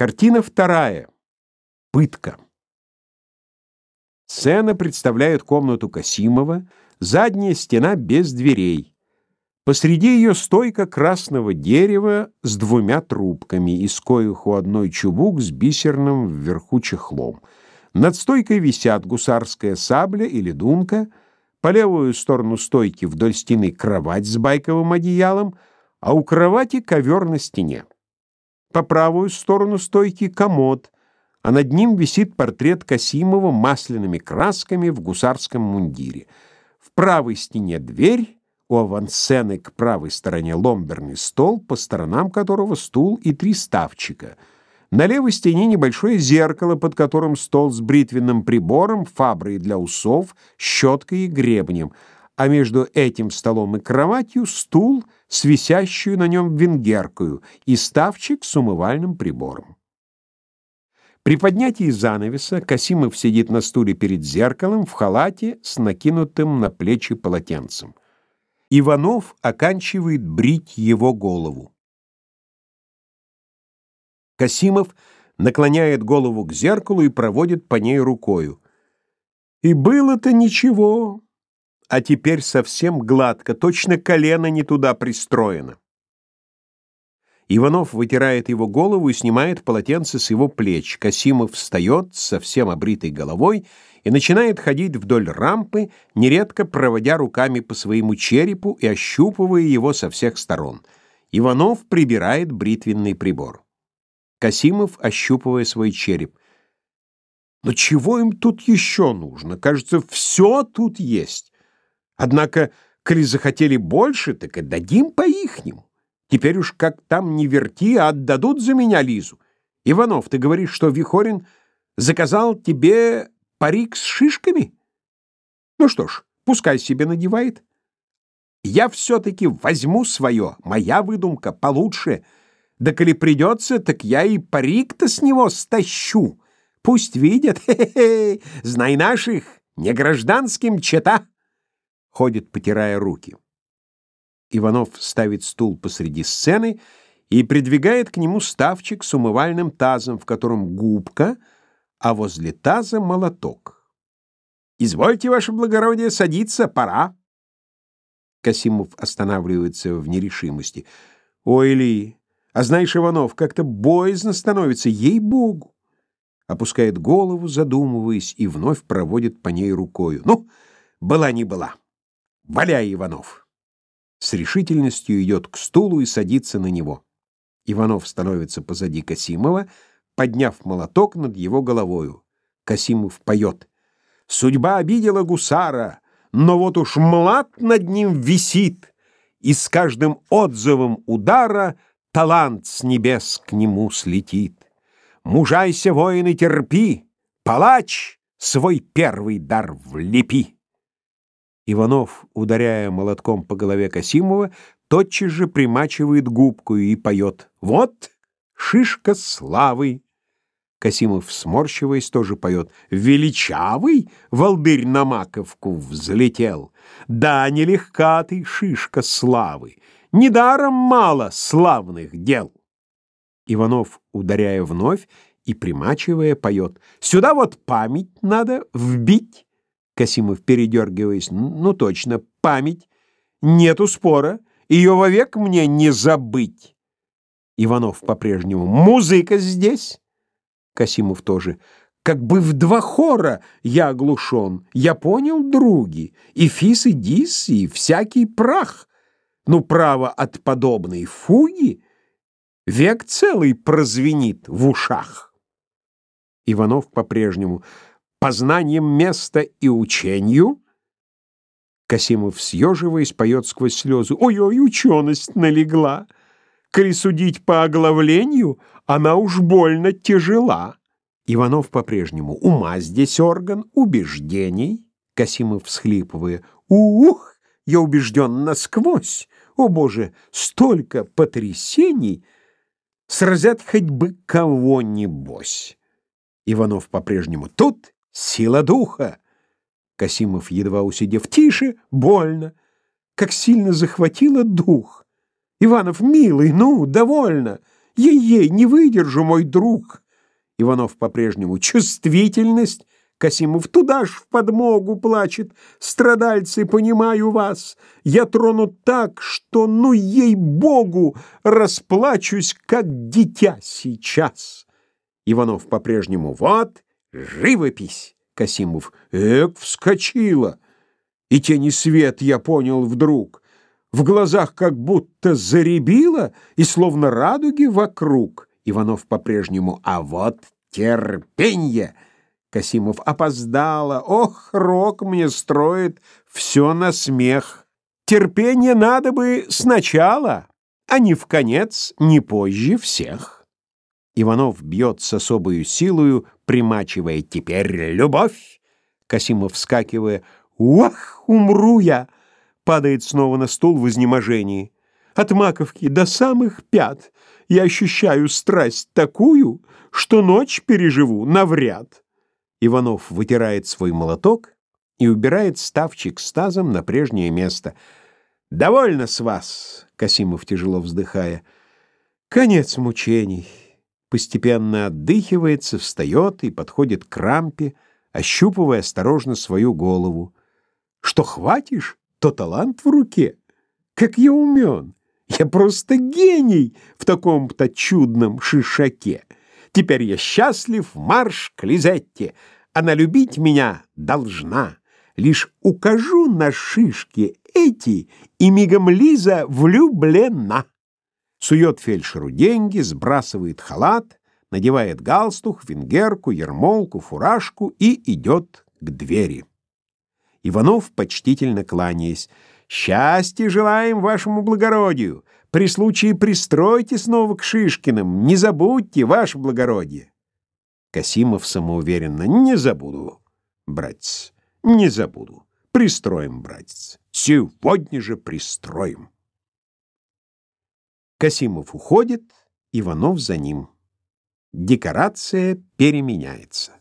Картина вторая. Пытка. Сцена представляет комнату Касимова, задняя стена без дверей. Посреди ее стойка красного дерева с двумя трубками, из коих у одной чубук с бисерным вверху чехлом. Над стойкой висят гусарская сабля или дунка, по левую сторону стойки вдоль стены кровать с байковым одеялом, а у кровати ковер на стене. По правую сторону стойки комод, а над ним висит портрет Касимова масляными красками в гусарском мундире. В правой стене дверь, у авансцены к правой стороне ломберный стол, по сторонам которого стул и три ставчика. На левой стене небольшое зеркало, под которым стол с бритвенным прибором, фаброй для усов, щеткой и гребнем, а между этим столом и кроватью стул с висящую на нем венгеркою и ставчик с умывальным прибором. При поднятии занавеса Касимов сидит на стуле перед зеркалом в халате с накинутым на плечи полотенцем. Иванов оканчивает брить его голову. Касимов наклоняет голову к зеркалу и проводит по ней рукою. И было-то ничего, а теперь совсем гладко, точно колено не туда пристроено. Иванов вытирает его голову и снимает полотенце с его плеч. Касимов встает с совсем обритой головой и начинает ходить вдоль рампы, нередко проводя руками по своему черепу и ощупывая его со всех сторон. Иванов прибирает бритвенный прибор. Касимов, ощупывая свой череп. Но чего им тут еще нужно? Кажется, все тут есть. Однако, коли захотели больше, так и дадим по-ихнему. Теперь уж как там не верти, а отдадут за меня Лизу. Иванов, ты говоришь, что Вихорин заказал тебе парик с шишками? Ну что ж, пускай себе надевает. Я все-таки возьму свое, моя выдумка получше. Да коли придется, так я и парик-то с него стащу. Пусть видят, хе-хе-хе, знай наших, не гражданским чета. Ходит, потирая руки. Иванов ставит стул посреди сцены и придвигает к нему ставчик с умывальным тазом, в котором губка, а возле таза молоток. «Извольте, ваше благородие, садиться, пора!» Касимов останавливается в нерешимости. «Ой, Ли, а знаешь, Иванов, как-то боязно становится, ей-богу!» Опускает голову, задумываясь, и вновь проводит по ней рукою. «Ну, была не была. Валяй, Иванов!» с решительностью идет к стулу и садится на него. Иванов становится позади Касимова, подняв молоток над его головою. Касимов поет. «Судьба обидела гусара, но вот уж млад над ним висит, и с каждым отзывом удара талант с небес к нему слетит. Мужайся, воин, и терпи, палач, свой первый дар влепи!» Иванов, ударяя молотком по голове Касимова, тотчас же примачивает губку и поет «Вот шишка славы!» Касимов, сморщиваясь, тоже поет «Величавый волдырь на маковку взлетел! Да, нелегка ты, шишка славы! Недаром мало славных дел!» Иванов, ударяя вновь и примачивая, поет «Сюда вот память надо вбить!» Касимов, передергиваясь. «Ну точно, память. Нету спора. Ее вовек мне не забыть». Иванов по-прежнему. «Музыка здесь?» Касимов тоже. «Как бы в два хора я оглушен. Я понял, други, и фис, и дис, и всякий прах. Ну, право, от подобной фуги век целый прозвенит в ушах». Иванов по-прежнему познанием места и учению? Касимов, съеживаясь, поет сквозь слезы. Ой-ой, ученость налегла. Коли судить по оглавлению, она уж больно тяжела. Иванов по-прежнему. Ума здесь орган убеждений. Касимов, всхлипывая. Ух, я убежден насквозь. О, Боже, столько потрясений! Сразят хоть бы кого-нибудь. Иванов по-прежнему. Тут Сила духа. Касимов, едва усидев, тише, больно. Как сильно захватило дух. Иванов, милый, ну, довольно. Ей-ей, не выдержу, мой друг. Иванов по-прежнему. Чувствительность. Касимов туда ж в подмогу плачет. Страдальцы, понимаю вас. Я тронут так, что, ну, ей-богу, расплачусь, как дитя сейчас. Иванов по-прежнему. Вот живопись. Касимов. Эк, вскочила. И тени свет я понял вдруг. В глазах как будто заребило, и словно радуги вокруг. Иванов по-прежнему. А вот терпенье. Касимов опоздала. Ох, рок мне строит все на смех. Терпение надо бы сначала, а не в конец, не позже всех. Иванов бьет с особою силою, примачивая «Теперь любовь!» Касимов, вскакивая «Уах, умру я!» Падает снова на стул в изнеможении. От маковки до самых пят я ощущаю страсть такую, что ночь переживу навряд. Иванов вытирает свой молоток и убирает ставчик с тазом на прежнее место. «Довольно с вас!» — Касимов, тяжело вздыхая. «Конец мучений!» Постепенно отдыхивается, встает и подходит к рампе, ощупывая осторожно свою голову. «Что хватишь, то талант в руке. Как я умен! Я просто гений в таком-то чудном шишаке!» Теперь я счастлив, марш к Лизетте. Она любить меня должна. Лишь укажу на шишки эти, и мигом Лиза влюблена. Сует фельдшеру деньги, сбрасывает халат, надевает галстук, венгерку, ермолку, фуражку и идет к двери. Иванов, почтительно кланяясь, «Счастья желаем вашему благородию! При случае пристройте снова к Шишкиным, не забудьте, ваше благородие!» Касимов самоуверенно, «Не забуду, братец, не забуду. Пристроим, братец, сегодня же пристроим». Касимов уходит, Иванов за ним. Декорация переменяется.